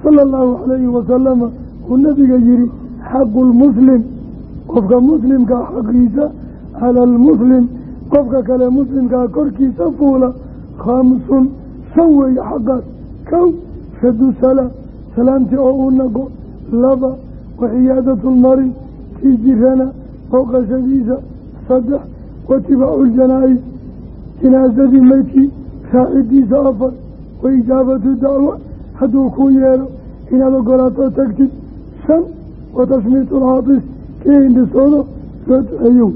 sala allahu calayhi wasalama uu nabiga yihi xaqu lmuslim qofka muslimkaa xaqiisa cala almuslim qofka kale muslimkaa korkiisa fuula khamsun shan weeye xaqaas kow radu salaam salaamtii oo uu naqo laba waciyaadatu lmarid kii jirana booqashadiisa saddex watibaacu ljanaa-is jinaasadii meydkii raacidiisa afar wa ijaabatu dacwa hadduu kuu yeelo inaad ogolaato tagtid shan wa tashmiitu lcaatis kii hindhisoodo soo duceeyow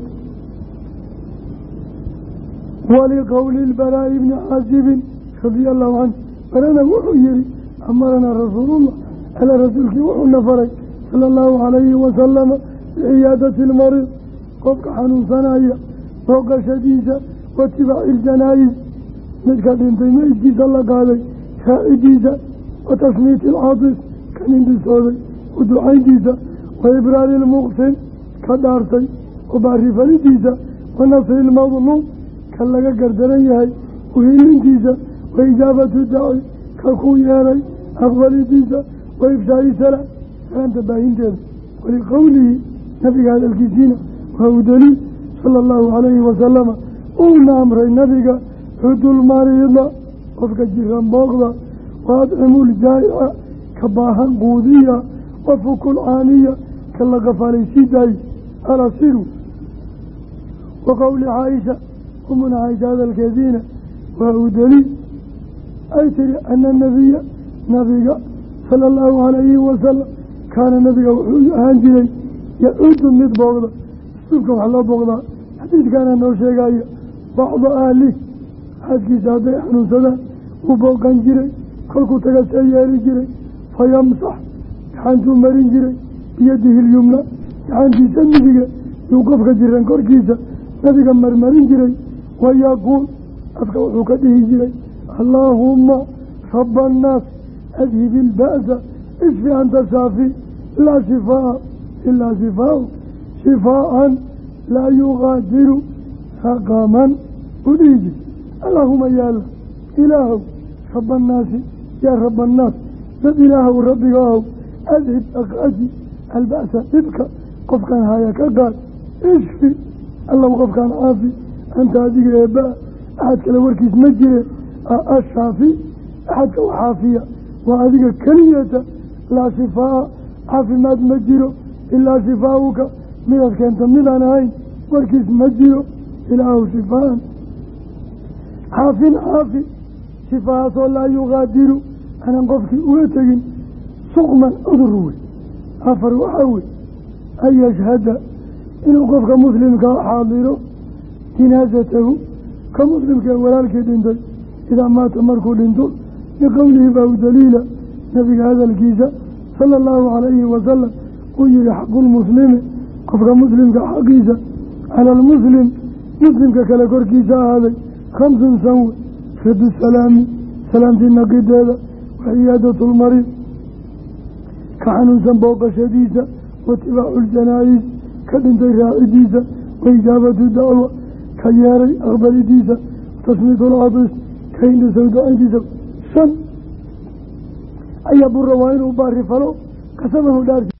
waliqowli lbaraa'i bni caasibin radia allahu canhu barana wuxuu yihi amaranaa rasuulullah ala rasuulkii wuxuuna faray sala allahu calayhi wasalama biciyaadati lmariid qofka xanuunsanaya booqashadiisa watibaaci iljanaa-is midka dhintay meydkiisa la qaaday raacidiisa wa tasmiiti alcaatis kan indhisooday u ducayntiisa wa ibraari lmuqsin ka dhaartay wa baarifalidiisa wa nasri lmadluum ka laga gardaran yahay uhilintiisa wa ijaabatu daci ka ku yeelay aqbalidiisa wa ifshaa'i salaam salaamta baahinteeda waliqowlihi nabiga hadalkiisiina waa u daliil sala allahu calayhi wasalama uuna amray nabiga xudulmariida qofka jiran booqda wa adcimu ljaa'ica ka baahan quudiya wa fukul caaniya ka la qafaalay sii daayi alasiru wa qowli caaisha umuna caaisha hadalkeediina waa u daliil ay tiri ana nabiya nabiga sala allahu calayhi wasalam kaana nabiga wuxuu ahaan jiray yacuudu mid booqda iskuulka wax loo booqdaa xadiidkaana noo sheegaya bacda ahlih xaaskiisa hadday xanuunsadaan uu booqan jiray kolkuu taga see yeeli jiray fa yamsax gaxantuu marin jiray biyadihi lyumna gaxantiisa midiga yuu qofka jiran korkiisa nabiga marmarin jiray wayaquul afka wuxuu ka dhihi jiray allaahumma raba annaas adhib ilba'sa ishfi anta shaafi laa shifaa'a ilaa shifaau shifaaan laa yuqaadiru saqaman u dhihi jir allaahuma yaalla ilaahow raba annaasi yaa raba annaas dad ilaahow rabbiga ahow adhib aqaaji alba'sa dhibka qofkan haya ka qaad ishfi allow qofkaan caafi anta adiga eebaa axad warkiis ma jire ashaafi axadka u xaafiya waa adiga keliyata laa shifaa'a caafimaad ma jiro ilaa shifaauka midaad keenta midaan ahayn warkiis ma jiro ilaahu shifaan xaafin xaafi shifahaasoo laa yuqaadiru aanan qofkii uga tegin suqman cudur wey afar waxaa wey an yashhada inuu qofka muslimkaa xaadiro jinaasatahu ka muslimkee walaalkii dhintay idaa maata markuu dhinto liqowlihi baa u daliila nabiga hadalkiisa sala allahu calayhi wasalam uu yihi xaqulmuslimi qofka muslimka xaqiisa cala almuslim muslimka kale korkiisa ahaaday khamsun sanwe radu salaami salaamtii naqideeda wa ciyaadatu lmariid ka xanuunsan booqashadiisa watibaacu ljanaa-is ka dhintay raacidiisa wa ijaabatu dacwa ka yeeray aqbalidiisa tasmiitu lcatis ka hindhisow ducayntiisa shan ayaa bura waa inuu baari falo. Kasamahu dhaarti